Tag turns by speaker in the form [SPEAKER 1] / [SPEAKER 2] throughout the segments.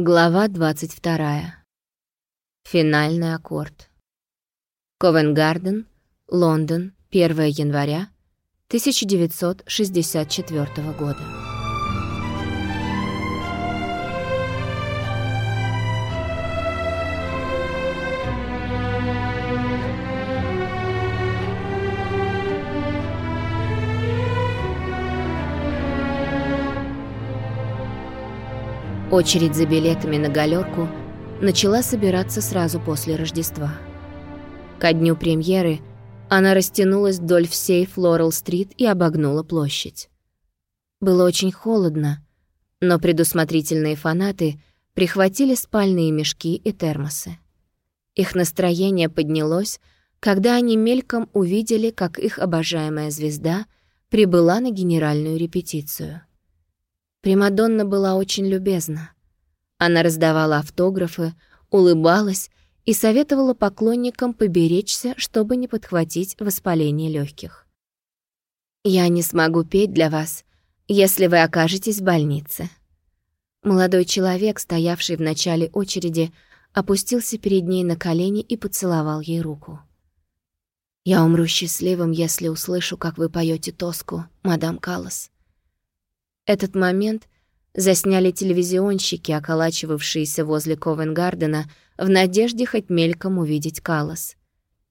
[SPEAKER 1] Глава 22. Финальный аккорд. Ковенгарден, Лондон, 1 января 1964 года. Очередь за билетами на галерку начала собираться сразу после Рождества. Ко дню премьеры она растянулась вдоль всей Флорал-стрит и обогнула площадь. Было очень холодно, но предусмотрительные фанаты прихватили спальные мешки и термосы. Их настроение поднялось, когда они мельком увидели, как их обожаемая звезда прибыла на генеральную репетицию. Примадонна была очень любезна. Она раздавала автографы, улыбалась и советовала поклонникам поберечься, чтобы не подхватить воспаление легких. «Я не смогу петь для вас, если вы окажетесь в больнице». Молодой человек, стоявший в начале очереди, опустился перед ней на колени и поцеловал ей руку. «Я умру счастливым, если услышу, как вы поете тоску, мадам Каллас. Этот момент засняли телевизионщики, околачивавшиеся возле Ковенгардена, в надежде хоть мельком увидеть Калос.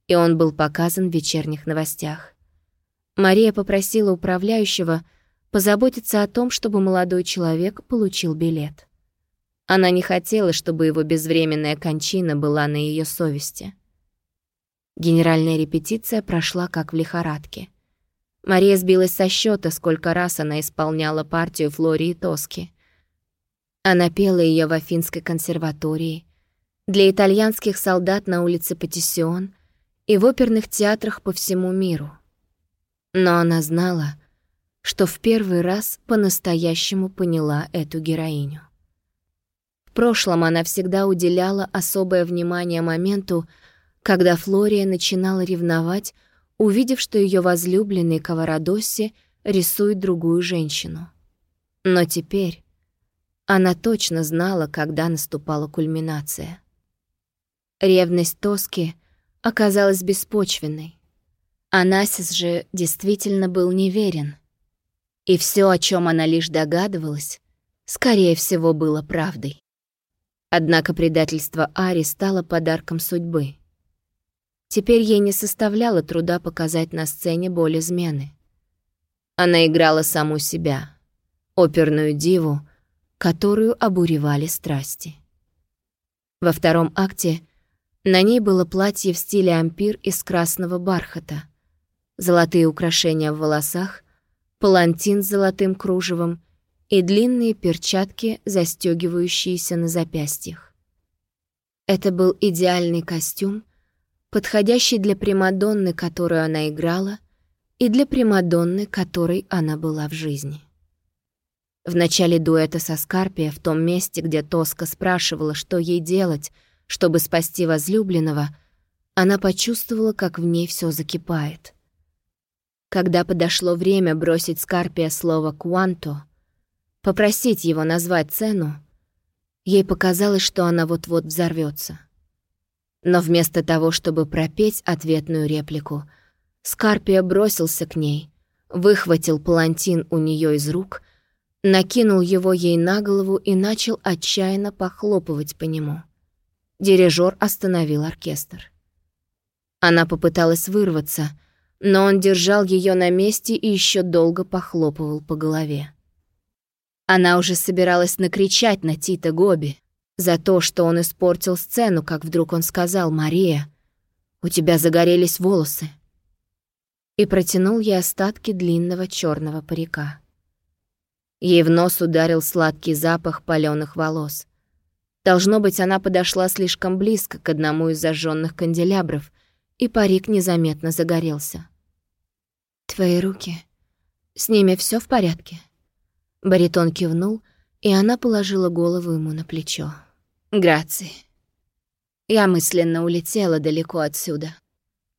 [SPEAKER 1] И он был показан в вечерних новостях. Мария попросила управляющего позаботиться о том, чтобы молодой человек получил билет. Она не хотела, чтобы его безвременная кончина была на ее совести. Генеральная репетиция прошла как в лихорадке. Мария сбилась со счета, сколько раз она исполняла партию Флории Тоски. Она пела ее в Афинской консерватории, для итальянских солдат на улице Патиссион и в оперных театрах по всему миру. Но она знала, что в первый раз по-настоящему поняла эту героиню. В прошлом она всегда уделяла особое внимание моменту, когда Флория начинала ревновать увидев, что ее возлюбленный Каварадоси рисует другую женщину. Но теперь она точно знала, когда наступала кульминация. Ревность Тоски оказалась беспочвенной. Анасис же действительно был неверен. И все, о чем она лишь догадывалась, скорее всего, было правдой. Однако предательство Ари стало подарком судьбы. Теперь ей не составляло труда показать на сцене боль измены. Она играла саму себя, оперную диву, которую обуревали страсти. Во втором акте на ней было платье в стиле ампир из красного бархата, золотые украшения в волосах, палантин с золотым кружевом и длинные перчатки, застегивающиеся на запястьях. Это был идеальный костюм, подходящий для Примадонны, которую она играла, и для Примадонны, которой она была в жизни. В начале дуэта со Скарпия, в том месте, где Тоска спрашивала, что ей делать, чтобы спасти возлюбленного, она почувствовала, как в ней все закипает. Когда подошло время бросить Скарпия слово «куанто», попросить его назвать цену, ей показалось, что она вот-вот взорвется. Но вместо того, чтобы пропеть ответную реплику, Скарпия бросился к ней, выхватил палантин у нее из рук, накинул его ей на голову и начал отчаянно похлопывать по нему. Дирижер остановил оркестр. Она попыталась вырваться, но он держал ее на месте и еще долго похлопывал по голове. Она уже собиралась накричать на Тита Гоби, за то, что он испортил сцену, как вдруг он сказал, «Мария, у тебя загорелись волосы». И протянул ей остатки длинного черного парика. Ей в нос ударил сладкий запах паленых волос. Должно быть, она подошла слишком близко к одному из зажженных канделябров, и парик незаметно загорелся. «Твои руки. С ними все в порядке?» Баритон кивнул, и она положила голову ему на плечо. Грации. Я мысленно улетела далеко отсюда.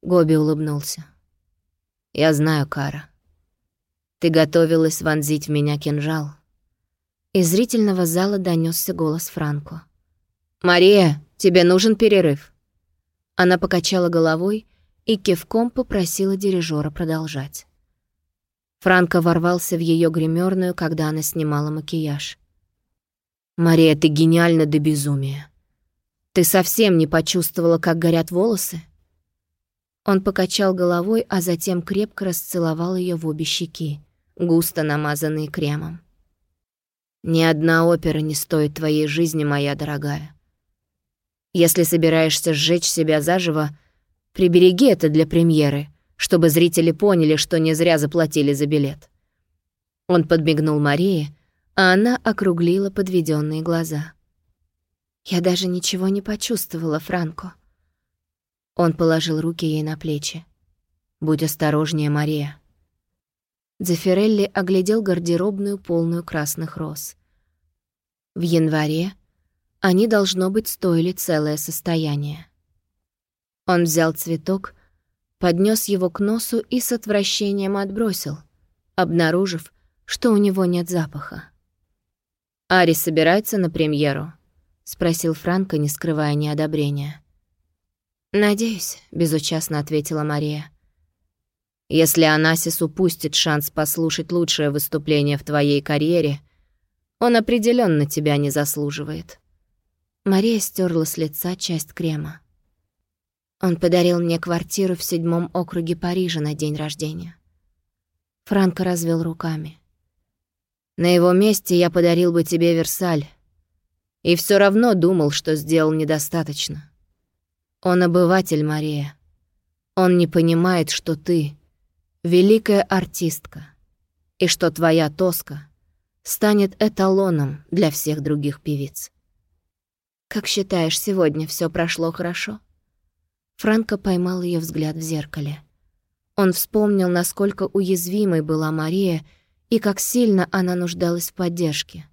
[SPEAKER 1] Гоби улыбнулся. Я знаю, Кара. Ты готовилась вонзить в меня кинжал. Из зрительного зала донесся голос Франко. «Мария, тебе нужен перерыв». Она покачала головой и кивком попросила дирижера продолжать. Франко ворвался в ее гримерную, когда она снимала макияж. «Мария, ты гениальна до безумия. Ты совсем не почувствовала, как горят волосы?» Он покачал головой, а затем крепко расцеловал ее в обе щеки, густо намазанные кремом. «Ни одна опера не стоит твоей жизни, моя дорогая. Если собираешься сжечь себя заживо, прибереги это для премьеры, чтобы зрители поняли, что не зря заплатили за билет». Он подмигнул Марии, а она округлила подведенные глаза. «Я даже ничего не почувствовала, Франко». Он положил руки ей на плечи. «Будь осторожнее, Мария». Дзефирелли оглядел гардеробную, полную красных роз. В январе они, должно быть, стоили целое состояние. Он взял цветок, поднес его к носу и с отвращением отбросил, обнаружив, что у него нет запаха. «Ари собирается на премьеру?» — спросил Франко, не скрывая неодобрения. «Надеюсь», — безучастно ответила Мария. «Если Анасис упустит шанс послушать лучшее выступление в твоей карьере, он определенно тебя не заслуживает». Мария стерла с лица часть крема. Он подарил мне квартиру в седьмом округе Парижа на день рождения. Франко развел руками. На его месте я подарил бы тебе Версаль. И все равно думал, что сделал недостаточно. Он обыватель, Мария. Он не понимает, что ты — великая артистка, и что твоя тоска станет эталоном для всех других певиц. «Как считаешь, сегодня все прошло хорошо?» Франко поймал ее взгляд в зеркале. Он вспомнил, насколько уязвимой была Мария — и как сильно она нуждалась в поддержке.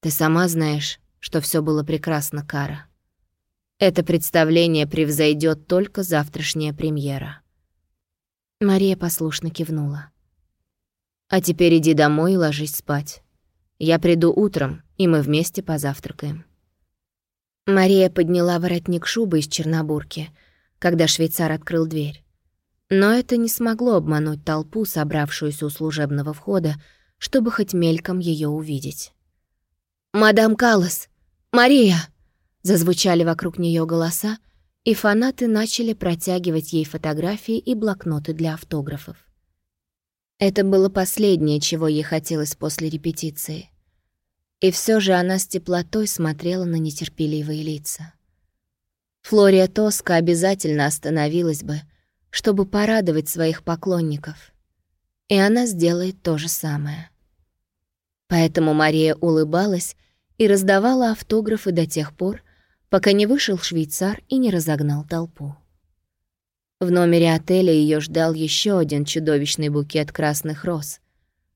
[SPEAKER 1] Ты сама знаешь, что все было прекрасно, Кара. Это представление превзойдет только завтрашняя премьера. Мария послушно кивнула. А теперь иди домой и ложись спать. Я приду утром, и мы вместе позавтракаем. Мария подняла воротник шубы из чернобурки, когда швейцар открыл дверь. Но это не смогло обмануть толпу, собравшуюся у служебного входа, чтобы хоть мельком ее увидеть. «Мадам Каллас! Мария!» Зазвучали вокруг нее голоса, и фанаты начали протягивать ей фотографии и блокноты для автографов. Это было последнее, чего ей хотелось после репетиции. И все же она с теплотой смотрела на нетерпеливые лица. Флория Тоска обязательно остановилась бы, чтобы порадовать своих поклонников. И она сделает то же самое. Поэтому Мария улыбалась и раздавала автографы до тех пор, пока не вышел швейцар и не разогнал толпу. В номере отеля ее ждал еще один чудовищный букет красных роз,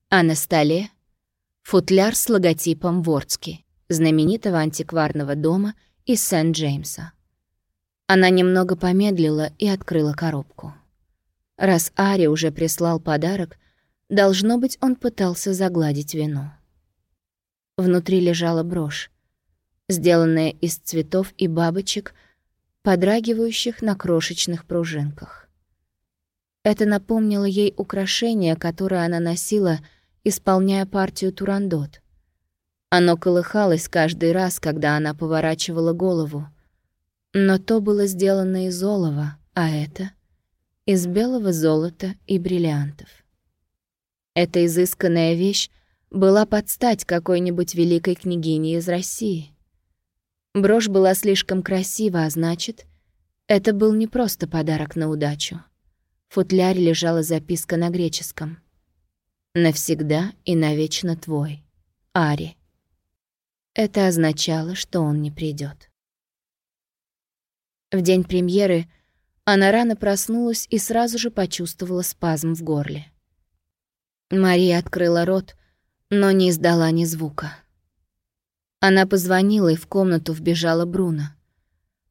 [SPEAKER 1] а на столе — футляр с логотипом Вордски, знаменитого антикварного дома из Сент-Джеймса. Она немного помедлила и открыла коробку. Раз Ари уже прислал подарок, должно быть, он пытался загладить вину. Внутри лежала брошь, сделанная из цветов и бабочек, подрагивающих на крошечных пружинках. Это напомнило ей украшение, которое она носила, исполняя партию турандот. Оно колыхалось каждый раз, когда она поворачивала голову — но то было сделано из олова, а это — из белого золота и бриллиантов. Эта изысканная вещь была под стать какой-нибудь великой княгине из России. Брошь была слишком красива, а значит, это был не просто подарок на удачу. В футляре лежала записка на греческом. «Навсегда и навечно твой, Ари». Это означало, что он не придет. В день премьеры она рано проснулась и сразу же почувствовала спазм в горле. Мария открыла рот, но не издала ни звука. Она позвонила, и в комнату вбежала Бруно.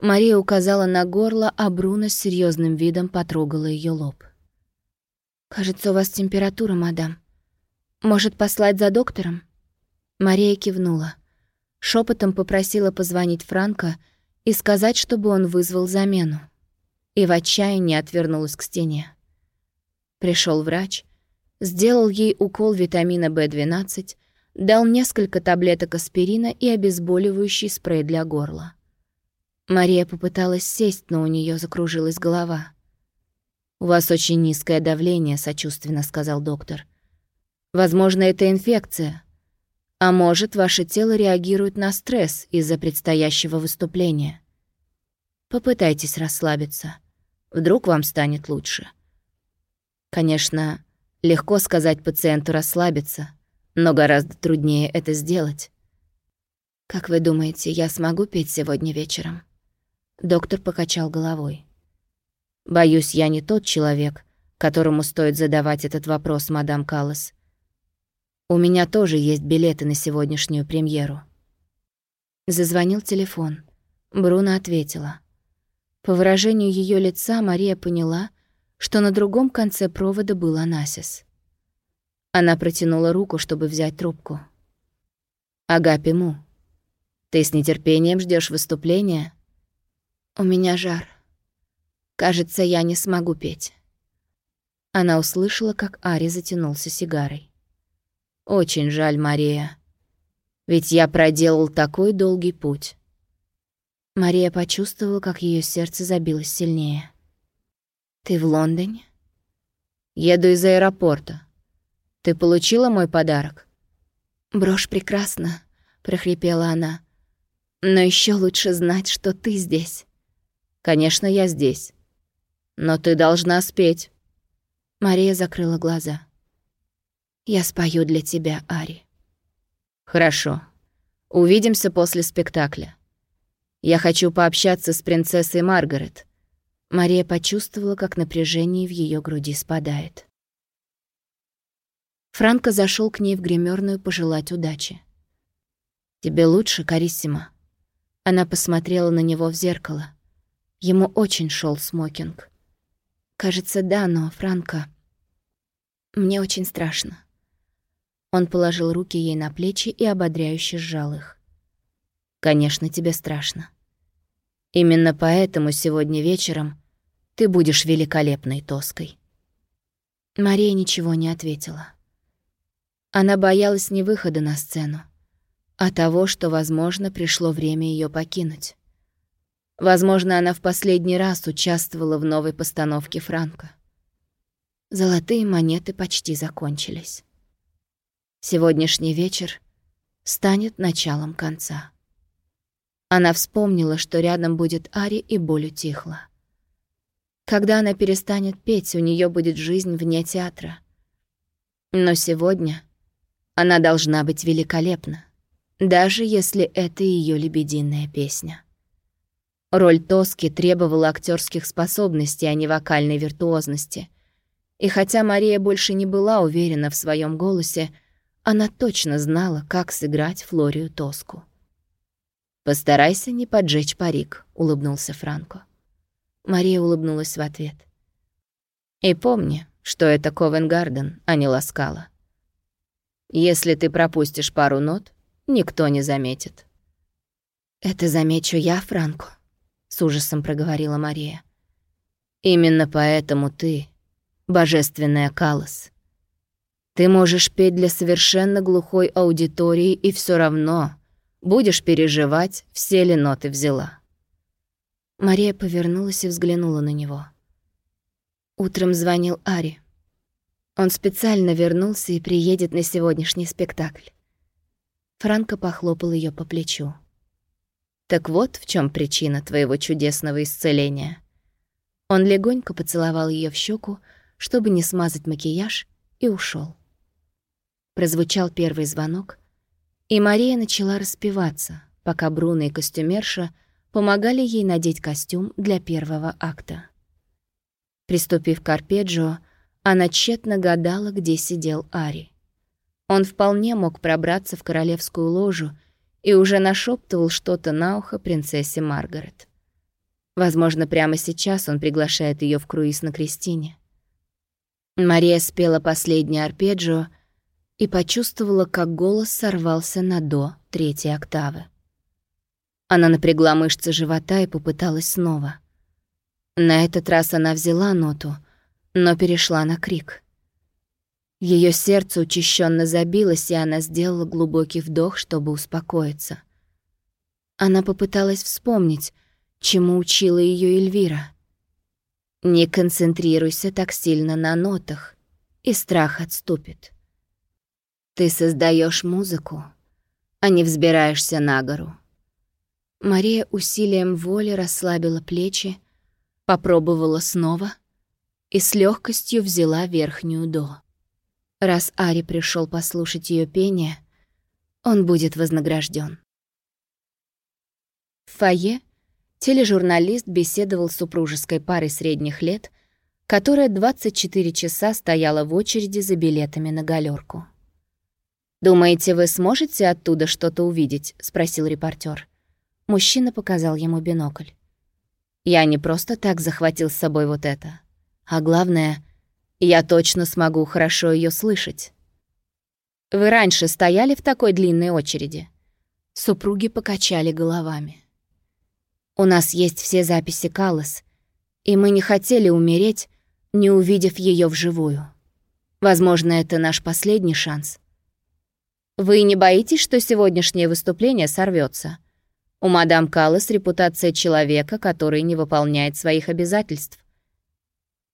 [SPEAKER 1] Мария указала на горло, а Бруно с серьезным видом потрогала ее лоб. «Кажется, у вас температура, мадам. Может, послать за доктором?» Мария кивнула. Шепотом попросила позвонить Франко и сказать, чтобы он вызвал замену. И в отчаянии отвернулась к стене. Пришел врач, сделал ей укол витамина В12, дал несколько таблеток аспирина и обезболивающий спрей для горла. Мария попыталась сесть, но у нее закружилась голова. «У вас очень низкое давление», — сочувственно сказал доктор. «Возможно, это инфекция. А может, ваше тело реагирует на стресс из-за предстоящего выступления. Попытайтесь расслабиться. Вдруг вам станет лучше». Конечно, легко сказать пациенту расслабиться, но гораздо труднее это сделать. «Как вы думаете, я смогу петь сегодня вечером?» Доктор покачал головой. «Боюсь, я не тот человек, которому стоит задавать этот вопрос, мадам Каллас. У меня тоже есть билеты на сегодняшнюю премьеру». Зазвонил телефон. Бруно ответила. По выражению ее лица Мария поняла, что на другом конце провода был Анасис. Она протянула руку, чтобы взять трубку. «Агапи Му, ты с нетерпением ждешь выступления?» «У меня жар. Кажется, я не смогу петь». Она услышала, как Ари затянулся сигарой. «Очень жаль, Мария. Ведь я проделал такой долгий путь». Мария почувствовала, как ее сердце забилось сильнее. «Ты в Лондоне?» «Еду из аэропорта. Ты получила мой подарок?» «Брошь прекрасна», — прохрипела она. «Но еще лучше знать, что ты здесь». «Конечно, я здесь. Но ты должна спеть». Мария закрыла глаза. «Я спою для тебя, Ари». «Хорошо. Увидимся после спектакля. Я хочу пообщаться с принцессой Маргарет. Мария почувствовала, как напряжение в ее груди спадает. Франко зашел к ней в гримерную пожелать удачи. «Тебе лучше, Кариссима?» Она посмотрела на него в зеркало. Ему очень шел смокинг. «Кажется, да, но, Франко, мне очень страшно». Он положил руки ей на плечи и ободряюще сжал их. «Конечно, тебе страшно. Именно поэтому сегодня вечером ты будешь великолепной Тоской». Мария ничего не ответила. Она боялась не выхода на сцену, а того, что, возможно, пришло время ее покинуть. Возможно, она в последний раз участвовала в новой постановке Франка. Золотые монеты почти закончились. Сегодняшний вечер станет началом конца. Она вспомнила, что рядом будет Ари, и боль утихла. Когда она перестанет петь, у нее будет жизнь вне театра. Но сегодня она должна быть великолепна, даже если это ее лебединая песня. Роль Тоски требовала актерских способностей, а не вокальной виртуозности. И хотя Мария больше не была уверена в своем голосе, она точно знала, как сыграть Флорию Тоску. «Постарайся не поджечь парик», — улыбнулся Франко. Мария улыбнулась в ответ. «И помни, что это Ковенгарден, а не Ласкала. Если ты пропустишь пару нот, никто не заметит». «Это замечу я, Франко», — с ужасом проговорила Мария. «Именно поэтому ты — божественная Калос. Ты можешь петь для совершенно глухой аудитории и все равно Будешь переживать, все ли ноты взяла». Мария повернулась и взглянула на него. Утром звонил Ари. Он специально вернулся и приедет на сегодняшний спектакль. Франко похлопал ее по плечу. «Так вот в чем причина твоего чудесного исцеления». Он легонько поцеловал ее в щеку, чтобы не смазать макияж, и ушел. Прозвучал первый звонок, и Мария начала распеваться, пока Бруно и костюмерша помогали ей надеть костюм для первого акта. Приступив к арпеджио, она тщетно гадала, где сидел Ари. Он вполне мог пробраться в королевскую ложу и уже нашептывал что-то на ухо принцессе Маргарет. Возможно, прямо сейчас он приглашает ее в круиз на Кристине. Мария спела последний арпеджио, и почувствовала, как голос сорвался на «до» третьей октавы. Она напрягла мышцы живота и попыталась снова. На этот раз она взяла ноту, но перешла на крик. Ее сердце учащенно забилось, и она сделала глубокий вдох, чтобы успокоиться. Она попыталась вспомнить, чему учила ее Эльвира. «Не концентрируйся так сильно на нотах, и страх отступит. Ты создаешь музыку, а не взбираешься на гору». Мария усилием воли расслабила плечи, попробовала снова и с легкостью взяла верхнюю до. Раз Ари пришел послушать ее пение, он будет вознагражден. В фойе тележурналист беседовал с супружеской парой средних лет, которая 24 часа стояла в очереди за билетами на галерку. «Думаете, вы сможете оттуда что-то увидеть?» — спросил репортер. Мужчина показал ему бинокль. «Я не просто так захватил с собой вот это. А главное, я точно смогу хорошо ее слышать». «Вы раньше стояли в такой длинной очереди?» Супруги покачали головами. У нас есть все записи Каллас, и мы не хотели умереть, не увидев ее вживую. Возможно, это наш последний шанс. Вы не боитесь, что сегодняшнее выступление сорвется? У мадам Каллас репутация человека, который не выполняет своих обязательств.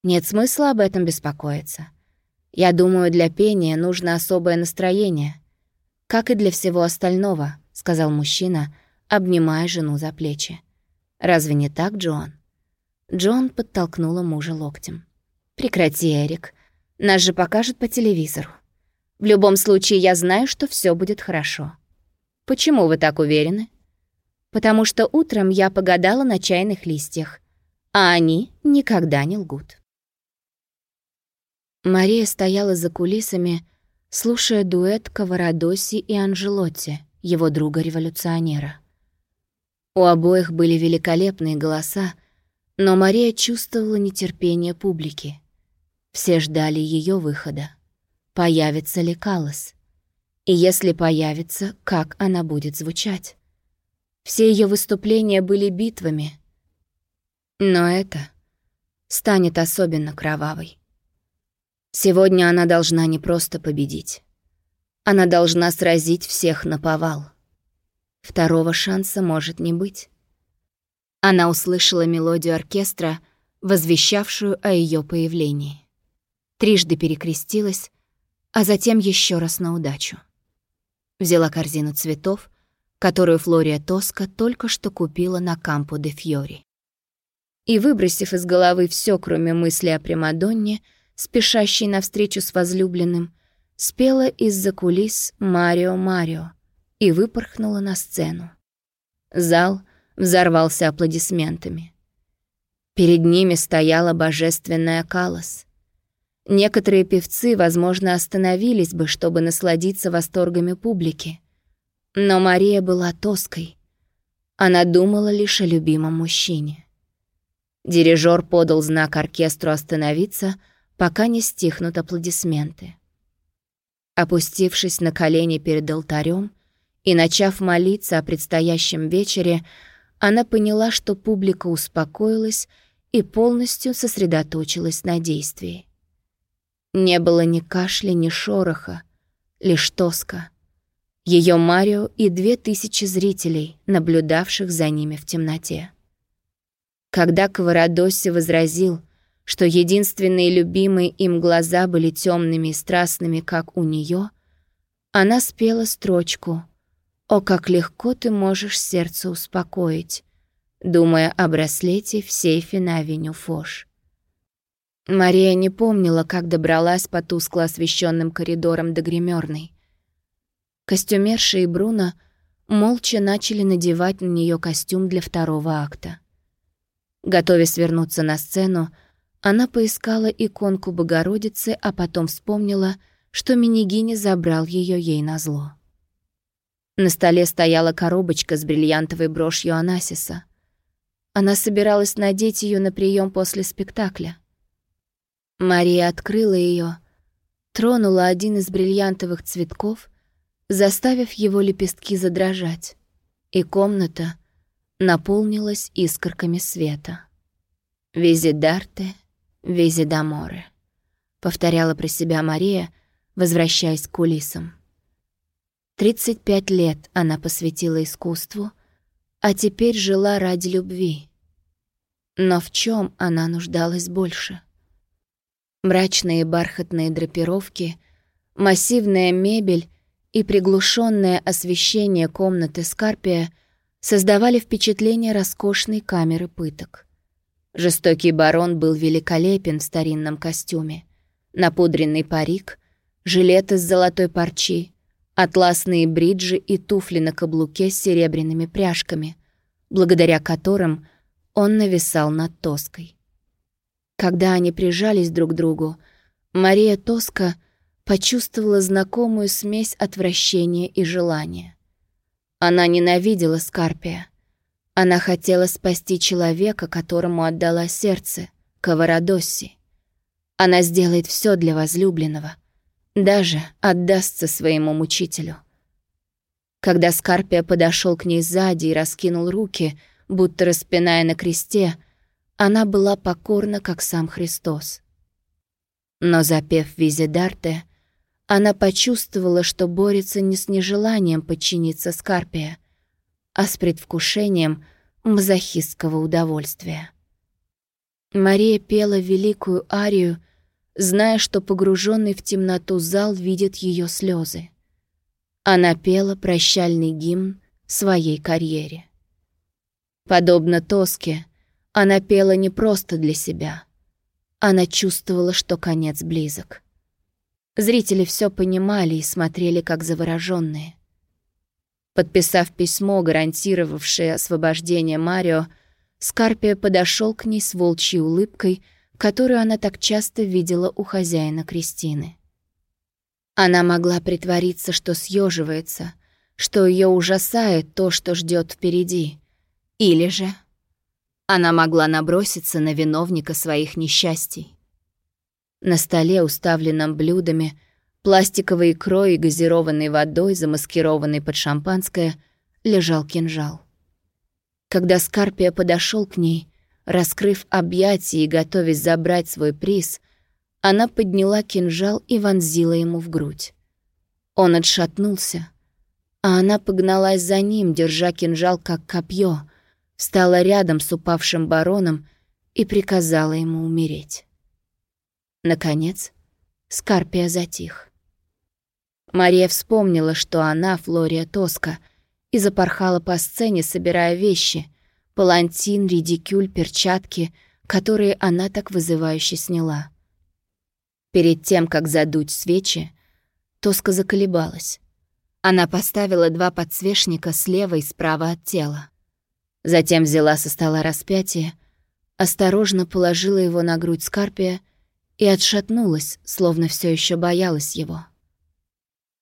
[SPEAKER 1] Нет смысла об этом беспокоиться. Я думаю, для пения нужно особое настроение. Как и для всего остального, сказал мужчина, обнимая жену за плечи. Разве не так, Джон? Джон подтолкнула мужа локтем. «Прекрати, Эрик. Нас же покажут по телевизору. В любом случае, я знаю, что все будет хорошо». «Почему вы так уверены?» «Потому что утром я погадала на чайных листьях, а они никогда не лгут». Мария стояла за кулисами, слушая дуэт Каварадоси и Анжелотти, его друга-революционера. У обоих были великолепные голоса, но Мария чувствовала нетерпение публики. Все ждали ее выхода. Появится ли Калос? И если появится, как она будет звучать? Все ее выступления были битвами. Но это станет особенно кровавой. Сегодня она должна не просто победить. Она должна сразить всех на повал. Второго шанса может не быть. Она услышала мелодию оркестра, возвещавшую о ее появлении. Трижды перекрестилась, а затем еще раз на удачу. Взяла корзину цветов, которую Флория Тоска только что купила на Кампо де Фьори. И, выбросив из головы все, кроме мысли о Примадонне, спешащей навстречу с возлюбленным, спела из-за кулис «Марио, Марио», и выпорхнула на сцену. Зал взорвался аплодисментами. Перед ними стояла божественная Калос. Некоторые певцы, возможно, остановились бы, чтобы насладиться восторгами публики. Но Мария была тоской. Она думала лишь о любимом мужчине. Дирижер подал знак оркестру остановиться, пока не стихнут аплодисменты. Опустившись на колени перед алтарем, и, начав молиться о предстоящем вечере, она поняла, что публика успокоилась и полностью сосредоточилась на действии. Не было ни кашля, ни шороха, лишь тоска. Ее Марио и две тысячи зрителей, наблюдавших за ними в темноте. Когда Каварадоси возразил, что единственные любимые им глаза были темными и страстными, как у нее, она спела строчку о, как легко ты можешь сердце успокоить, думая о браслете в сейфе на авеню Фош. Мария не помнила, как добралась по тускло освещенным коридорам до гримерной. Костюмерша и Бруно молча начали надевать на нее костюм для второго акта. Готовясь вернуться на сцену, она поискала иконку Богородицы, а потом вспомнила, что Минигини забрал ее ей назло. На столе стояла коробочка с бриллиантовой брошью Анасиса. Она собиралась надеть ее на прием после спектакля. Мария открыла ее, тронула один из бриллиантовых цветков, заставив его лепестки задрожать, и комната наполнилась искорками света. «Визидарте, визидаморе», — повторяла про себя Мария, возвращаясь к кулисам. 35 лет она посвятила искусству, а теперь жила ради любви. Но в чем она нуждалась больше? Мрачные бархатные драпировки, массивная мебель и приглушенное освещение комнаты Скарпия создавали впечатление роскошной камеры пыток. Жестокий барон был великолепен в старинном костюме. Напудренный парик, жилет из золотой парчи, атласные бриджи и туфли на каблуке с серебряными пряжками, благодаря которым он нависал над Тоской. Когда они прижались друг к другу, Мария Тоска почувствовала знакомую смесь отвращения и желания. Она ненавидела Скарпия, она хотела спасти человека, которому отдала сердце, Каварадосси. Она сделает все для возлюбленного, даже отдастся своему мучителю. Когда Скарпия подошел к ней сзади и раскинул руки, будто распиная на кресте, она была покорна, как сам Христос. Но запев Визидарте, она почувствовала, что борется не с нежеланием подчиниться Скарпия, а с предвкушением мазохистского удовольствия. Мария пела великую арию, зная, что погруженный в темноту зал видит ее слезы. Она пела прощальный гимн своей карьере. Подобно Тоске, она пела не просто для себя. Она чувствовала, что конец близок. Зрители все понимали и смотрели как завороженные. Подписав письмо, гарантировавшее освобождение Марио, Скарпия подошел к ней с волчьей улыбкой, которую она так часто видела у хозяина Кристины. Она могла притвориться, что съеживается, что ее ужасает то, что ждет впереди. Или же она могла наброситься на виновника своих несчастий. На столе, уставленном блюдами, пластиковой икрой и газированной водой, замаскированной под шампанское, лежал кинжал. Когда Скарпия подошел к ней, раскрыв объятия и готовясь забрать свой приз, она подняла кинжал и вонзила ему в грудь. Он отшатнулся, а она погналась за ним, держа кинжал как копье, встала рядом с упавшим бароном и приказала ему умереть. Наконец, Скарпия затих. Мария вспомнила, что она Флория Тоска, и запорхала по сцене, собирая вещи — палантин, редикюль, перчатки, которые она так вызывающе сняла. Перед тем, как задуть свечи, Тоска заколебалась. Она поставила два подсвечника слева и справа от тела. Затем взяла со стола распятие, осторожно положила его на грудь Скарпия и отшатнулась, словно все еще боялась его.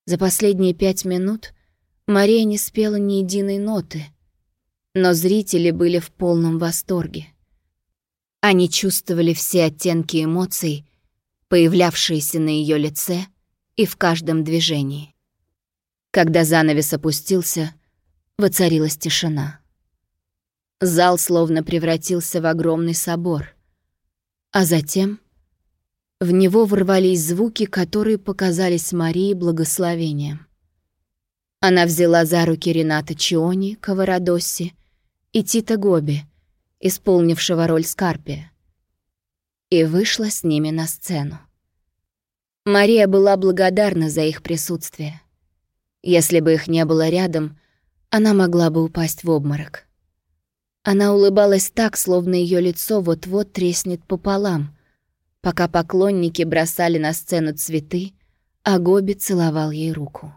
[SPEAKER 1] За последние пять минут Мария не спела ни единой ноты, но зрители были в полном восторге. Они чувствовали все оттенки эмоций, появлявшиеся на ее лице и в каждом движении. Когда занавес опустился, воцарилась тишина. Зал словно превратился в огромный собор. А затем в него ворвались звуки, которые показались Марии благословением. Она взяла за руки Рената Чиони, Каварадосси и Тита Гоби, исполнившего роль Скарпия, и вышла с ними на сцену. Мария была благодарна за их присутствие. Если бы их не было рядом, она могла бы упасть в обморок. Она улыбалась так, словно ее лицо вот-вот треснет пополам — пока поклонники бросали на сцену цветы, а Гоби целовал ей руку.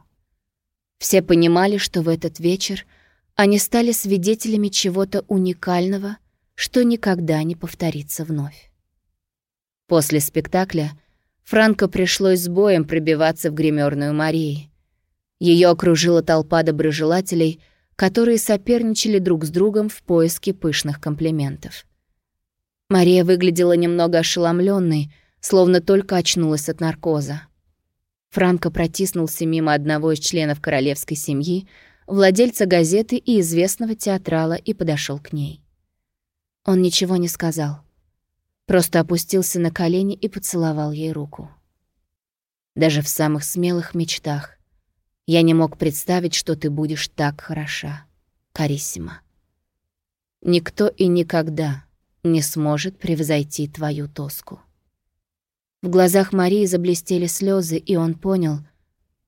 [SPEAKER 1] Все понимали, что в этот вечер они стали свидетелями чего-то уникального, что никогда не повторится вновь. После спектакля Франко пришлось с боем пробиваться в гримерную Марии. Ее окружила толпа доброжелателей, которые соперничали друг с другом в поиске пышных комплиментов. Мария выглядела немного ошеломленной, словно только очнулась от наркоза. Франко протиснулся мимо одного из членов королевской семьи, владельца газеты и известного театрала, и подошел к ней. Он ничего не сказал. Просто опустился на колени и поцеловал ей руку. Даже в самых смелых мечтах я не мог представить, что ты будешь так хороша, Кариссима. Никто и никогда не сможет превзойти твою тоску. В глазах Марии заблестели слезы, и он понял,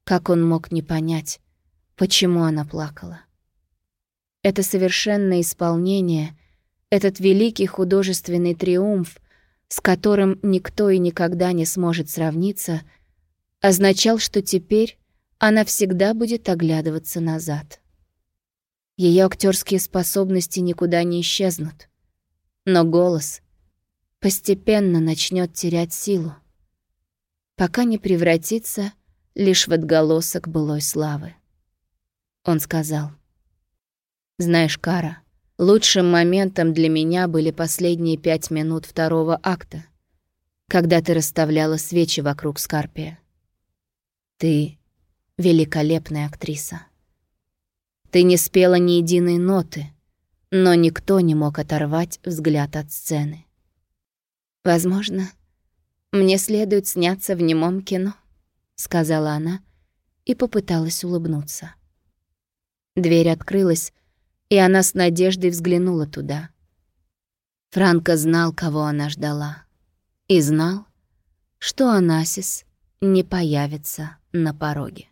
[SPEAKER 1] как он мог не понять, почему она плакала. Это совершенное исполнение, этот великий художественный триумф, с которым никто и никогда не сможет сравниться, означал, что теперь она всегда будет оглядываться назад. Ее актерские способности никуда не исчезнут, но голос постепенно начнет терять силу пока не превратится лишь в отголосок былой славы. Он сказал, «Знаешь, Кара, лучшим моментом для меня были последние пять минут второго акта, когда ты расставляла свечи вокруг Скарпия. Ты великолепная актриса. Ты не спела ни единой ноты, но никто не мог оторвать взгляд от сцены. Возможно, «Мне следует сняться в немом кино», — сказала она и попыталась улыбнуться. Дверь открылась, и она с надеждой взглянула туда. Франко знал, кого она ждала, и знал, что Анасис не появится на пороге.